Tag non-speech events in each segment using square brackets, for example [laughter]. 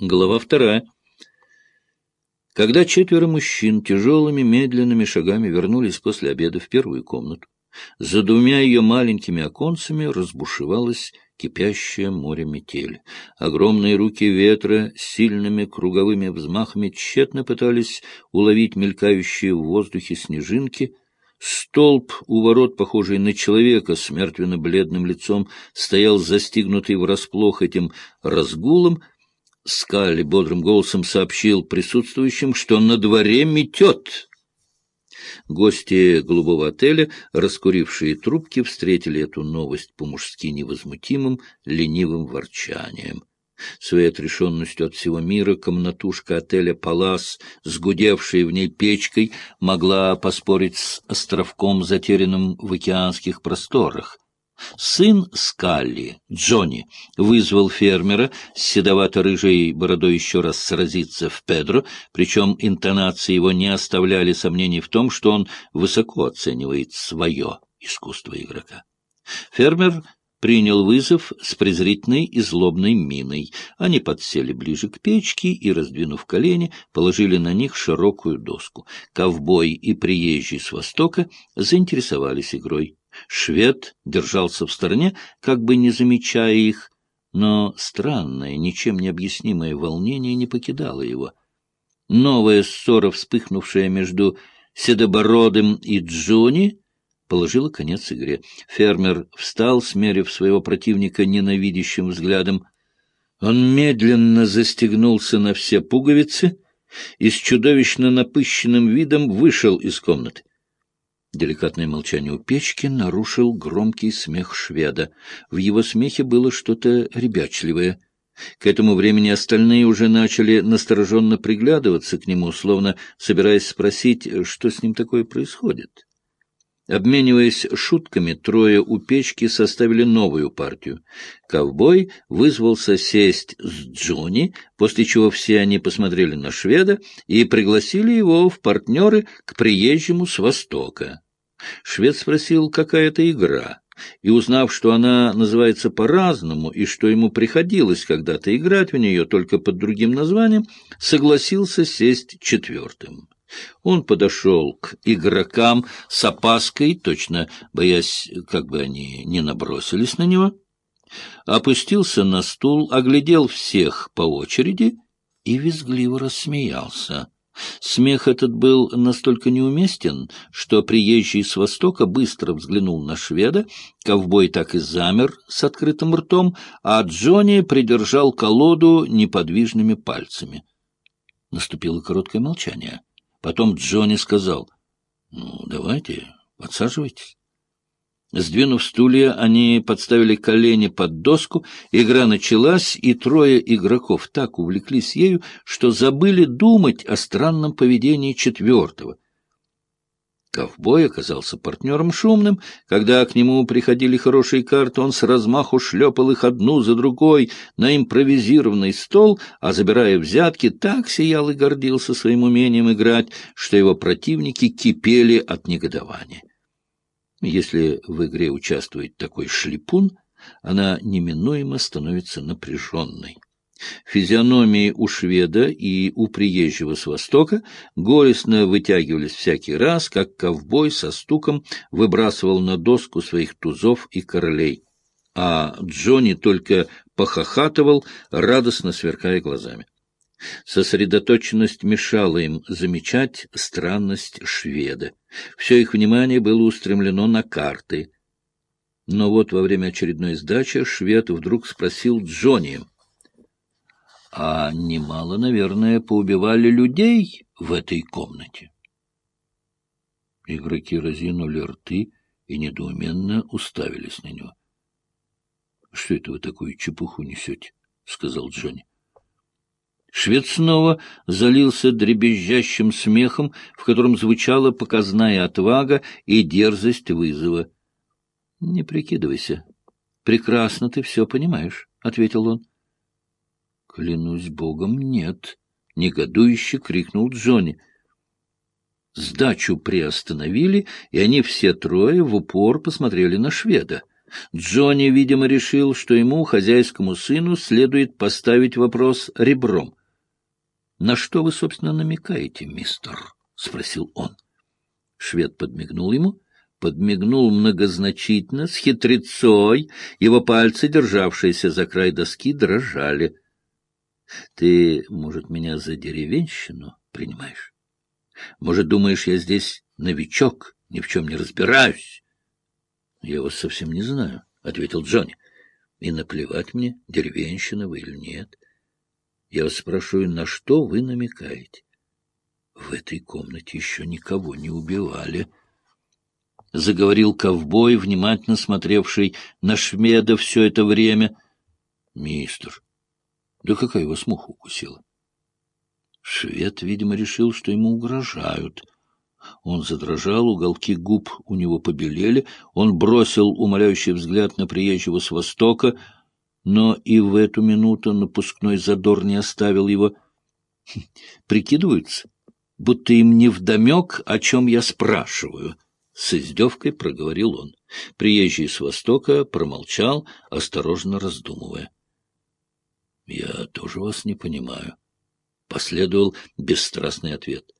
Глава вторая. Когда четверо мужчин тяжелыми медленными шагами вернулись после обеда в первую комнату, за двумя ее маленькими оконцами разбушевалось кипящее море метели. Огромные руки ветра сильными круговыми взмахами тщетно пытались уловить мелькающие в воздухе снежинки. Столб у ворот, похожий на человека с мертвенно-бледным лицом, стоял застигнутый врасплох этим разгулом, Скалли бодрым голосом сообщил присутствующим, что на дворе метет. Гости голубого отеля, раскурившие трубки, встретили эту новость по-мужски невозмутимым, ленивым ворчанием. Своей отрешенностью от всего мира комнатушка отеля «Палас», сгудевшая в ней печкой, могла поспорить с островком, затерянным в океанских просторах. Сын Скалли, Джонни, вызвал фермера с седовато-рыжей бородой еще раз сразиться в Педро, причем интонации его не оставляли сомнений в том, что он высоко оценивает свое искусство игрока. Фермер принял вызов с презрительной и злобной миной. Они подсели ближе к печке и, раздвинув колени, положили на них широкую доску. Ковбой и приезжий с востока заинтересовались игрой. Швед держался в стороне, как бы не замечая их, но странное, ничем не объяснимое волнение не покидало его. Новая ссора, вспыхнувшая между Седобородым и Джонни, положила конец игре. Фермер встал, смерив своего противника ненавидящим взглядом. Он медленно застегнулся на все пуговицы и с чудовищно напыщенным видом вышел из комнаты. Деликатное молчание у печки нарушил громкий смех шведа. В его смехе было что-то ребячливое. К этому времени остальные уже начали настороженно приглядываться к нему, словно собираясь спросить, что с ним такое происходит. Обмениваясь шутками, трое у печки составили новую партию. Ковбой вызвался сесть с Джонни, после чего все они посмотрели на шведа и пригласили его в партнеры к приезжему с Востока. Швед спросил, какая это игра, и, узнав, что она называется по-разному и что ему приходилось когда-то играть в нее только под другим названием, согласился сесть четвертым. Он подошел к игрокам с опаской, точно боясь, как бы они не набросились на него, опустился на стул, оглядел всех по очереди и визгливо рассмеялся. Смех этот был настолько неуместен, что приезжий с востока быстро взглянул на шведа, ковбой так и замер с открытым ртом, а Джонни придержал колоду неподвижными пальцами. Наступило короткое молчание. Потом Джонни сказал, «Ну, давайте, подсаживайтесь». Сдвинув стулья, они подставили колени под доску, игра началась, и трое игроков так увлеклись ею, что забыли думать о странном поведении четвертого. Ковбой оказался партнером шумным. Когда к нему приходили хорошие карты, он с размаху шлепал их одну за другой на импровизированный стол, а, забирая взятки, так сиял и гордился своим умением играть, что его противники кипели от негодования. Если в игре участвует такой шлепун, она неминуемо становится напряженной. Физиономии у шведа и у приезжего с востока горестно вытягивались всякий раз, как ковбой со стуком выбрасывал на доску своих тузов и королей, а Джонни только похохатывал, радостно сверкая глазами. Сосредоточенность мешала им замечать странность шведа. Все их внимание было устремлено на карты. Но вот во время очередной сдачи швед вдруг спросил Джонни. — А немало, наверное, поубивали людей в этой комнате? Игроки разинули рты и недоуменно уставились на него. — Что это вы такую чепуху несете? — сказал Джонни. Швед снова залился дребезжащим смехом, в котором звучала показная отвага и дерзость вызова. — Не прикидывайся. Прекрасно ты все понимаешь, — ответил он. — Клянусь богом, нет, — негодующе крикнул Джонни. Сдачу приостановили, и они все трое в упор посмотрели на шведа. Джонни, видимо, решил, что ему, хозяйскому сыну, следует поставить вопрос ребром. — На что вы, собственно, намекаете, мистер? — спросил он. Швед подмигнул ему, подмигнул многозначительно, с хитрецой, его пальцы, державшиеся за край доски, дрожали. — Ты, может, меня за деревенщину принимаешь? Может, думаешь, я здесь новичок, ни в чем не разбираюсь? — Я вас совсем не знаю, — ответил Джонни. — И наплевать мне, деревенщина вы или нет. Я вас спрашиваю, на что вы намекаете? В этой комнате еще никого не убивали. — заговорил ковбой, внимательно смотревший на Шмеда все это время. — Мистер, да какая его муха укусила? Швед, видимо, решил, что ему угрожают. Он задрожал, уголки губ у него побелели, он бросил умоляющий взгляд на приезжего с востока, но и в эту минуту напускной задор не оставил его. [laughs] Прикидываются, будто им не вдомек, о чем я спрашиваю. С издевкой проговорил он. Приезжий с востока промолчал, осторожно раздумывая. — Я тоже вас не понимаю. Последовал бесстрастный ответ.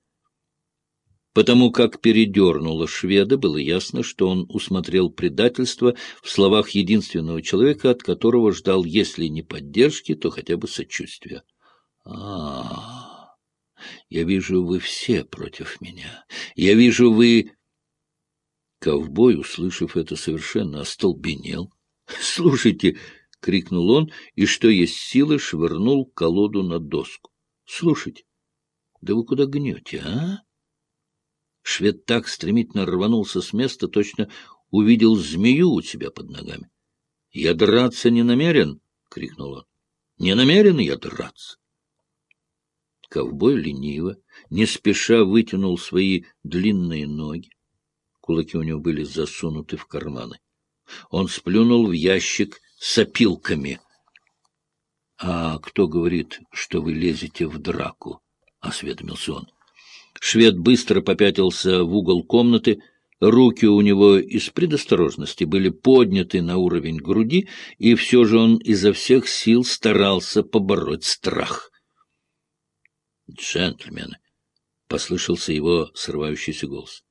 Потому как передернуло шведа, было ясно, что он усмотрел предательство в словах единственного человека, от которого ждал, если не поддержки, то хотя бы сочувствия. — А, я вижу, вы все против меня. Я вижу, вы... Ковбой, услышав это, совершенно остолбенел. — Слушайте, — крикнул он, и что есть силы, швырнул колоду на доску. — Слушайте, да вы куда гнете, а? Швед так стремительно рванулся с места, точно увидел змею у себя под ногами. — Я драться не намерен, — крикнул он. — Не намерен я драться. Ковбой лениво, не спеша вытянул свои длинные ноги. Кулаки у него были засунуты в карманы. Он сплюнул в ящик с опилками. — А кто говорит, что вы лезете в драку? — осведомился он. Швед быстро попятился в угол комнаты. Руки у него из предосторожности были подняты на уровень груди, и все же он изо всех сил старался побороть страх. «Джентльмены!» — послышался его срывающийся голос.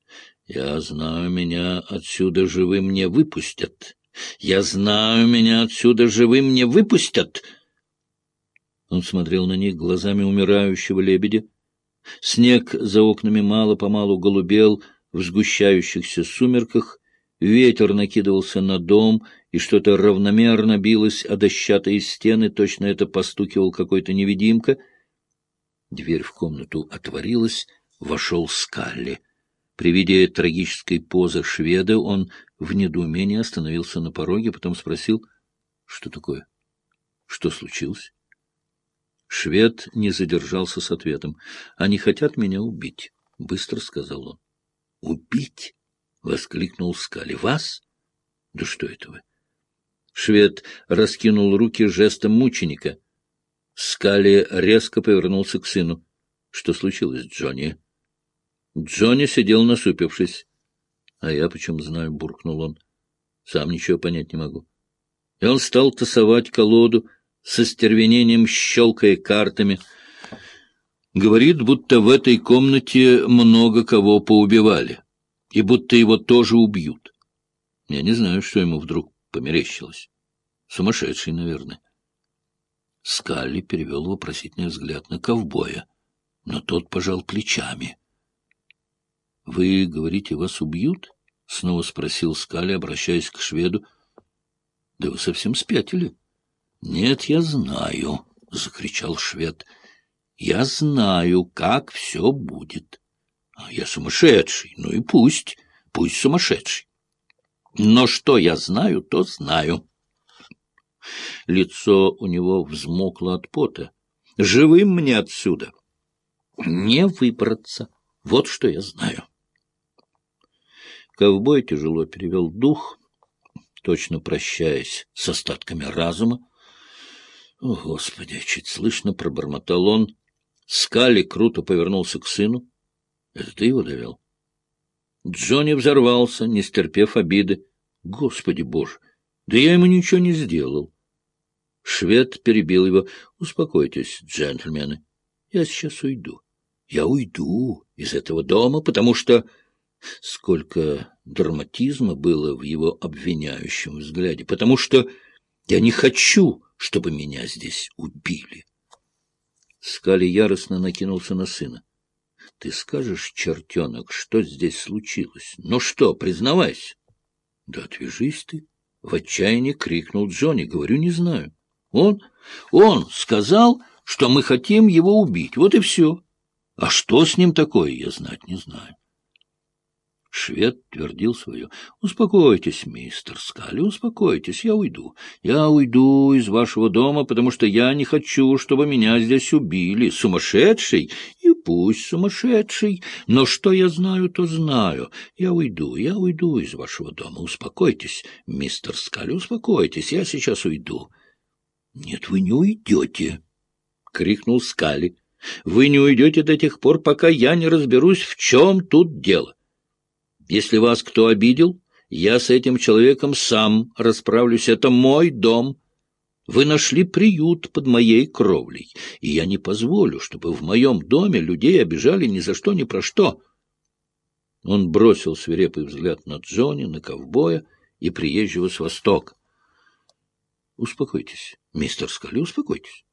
«Я знаю, меня отсюда живым не выпустят. Я знаю, меня отсюда живым не выпустят!» Он смотрел на них глазами умирающего лебедя. Снег за окнами мало-помалу голубел в сгущающихся сумерках, ветер накидывался на дом, и что-то равномерно билось о дощатые стены, точно это постукивал какой-то невидимка. Дверь в комнату отворилась, вошел Скалли. При виде трагической позы шведа он в недоумении остановился на пороге, потом спросил, что такое, что случилось. Швед не задержался с ответом. — Они хотят меня убить, — быстро сказал он. — Убить? — воскликнул Скали. — Вас? Да что это вы? Швед раскинул руки жестом мученика. Скали резко повернулся к сыну. — Что случилось, Джонни? Джонни сидел насупившись. — А я почему знаю, — буркнул он. — Сам ничего понять не могу. И он стал тасовать колоду, — со стервенением щелкая картами. Говорит, будто в этой комнате много кого поубивали, и будто его тоже убьют. Я не знаю, что ему вдруг померещилось. Сумасшедший, наверное. Скалли перевел вопросительный взгляд на ковбоя, но тот пожал плечами. — Вы говорите, вас убьют? — снова спросил Скалли, обращаясь к шведу. — Да вы совсем спятили. —— Нет, я знаю, — закричал швед. — Я знаю, как все будет. А я сумасшедший, ну и пусть, пусть сумасшедший. Но что я знаю, то знаю. Лицо у него взмокло от пота. Живым мне отсюда не выбраться. Вот что я знаю. Ковбой тяжело перевел дух, точно прощаясь с остатками разума, о, Господи! Чуть слышно пробормотал он. Скали круто повернулся к сыну. Это ты его довел? Джонни взорвался, не стерпев обиды. Господи Боже! Да я ему ничего не сделал. Швед перебил его. Успокойтесь, джентльмены. Я сейчас уйду. Я уйду из этого дома, потому что... Сколько драматизма было в его обвиняющем взгляде. Потому что я не хочу, чтобы меня здесь убили. Скали яростно накинулся на сына. — Ты скажешь, чертенок, что здесь случилось? Ну что, признавайся. — Да отвяжись ты! — в отчаянии крикнул Джонни. — Говорю, не знаю. Он, он сказал, что мы хотим его убить. Вот и все. А что с ним такое, я знать не знаю. Швед твердил свое. — Успокойтесь, мистер Скали, успокойтесь, я уйду. Я уйду из вашего дома, потому что я не хочу, чтобы меня здесь убили. Сумасшедший? И пусть сумасшедший. Но что я знаю, то знаю. Я уйду, я уйду из вашего дома. Успокойтесь, мистер Скали, успокойтесь, я сейчас уйду. — Нет, вы не уйдете, — крикнул Скали. — Вы не уйдете до тех пор, пока я не разберусь, в чем тут дело. Если вас кто обидел, я с этим человеком сам расправлюсь. Это мой дом. Вы нашли приют под моей кровлей, и я не позволю, чтобы в моем доме людей обижали ни за что, ни про что. Он бросил свирепый взгляд на Джонни, на ковбоя и приезжего с востока. — Успокойтесь, мистер Скали, успокойтесь.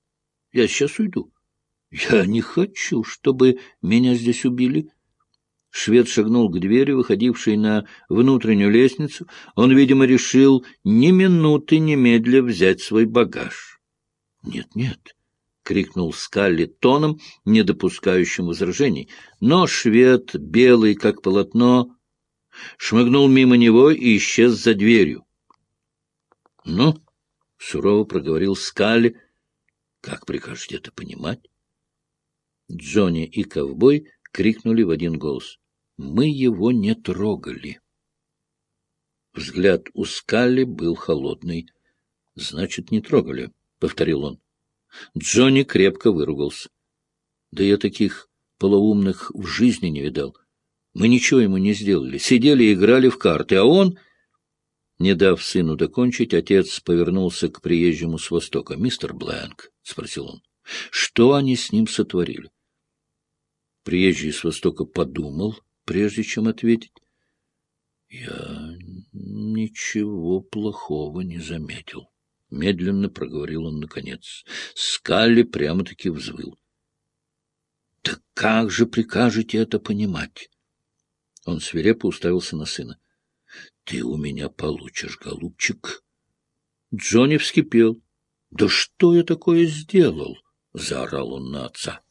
Я сейчас уйду. Я не хочу, чтобы меня здесь убили. Швед шагнул к двери, выходившей на внутреннюю лестницу. Он, видимо, решил ни минуты немедля взять свой багаж. «Нет, — Нет-нет, — крикнул Скалли тоном, не допускающим возражений. Но швед, белый как полотно, шмыгнул мимо него и исчез за дверью. — Ну, — сурово проговорил Скалли, — как прикажете это понимать? Джонни и ковбой — крикнули в один голос. Мы его не трогали. Взгляд у Скалли был холодный. — Значит, не трогали, — повторил он. Джонни крепко выругался. — Да я таких полоумных в жизни не видал. Мы ничего ему не сделали. Сидели и играли в карты, а он... Не дав сыну докончить, отец повернулся к приезжему с востока. — Мистер Блэнк, — спросил он, — что они с ним сотворили? Приезжий с востока подумал, прежде чем ответить. Я ничего плохого не заметил. Медленно проговорил он наконец. Скалли прямо-таки взвыл. — Так как же прикажете это понимать? Он свирепо уставился на сына. — Ты у меня получишь, голубчик. Джонни вскипел. — Да что я такое сделал? — заорал он на отца.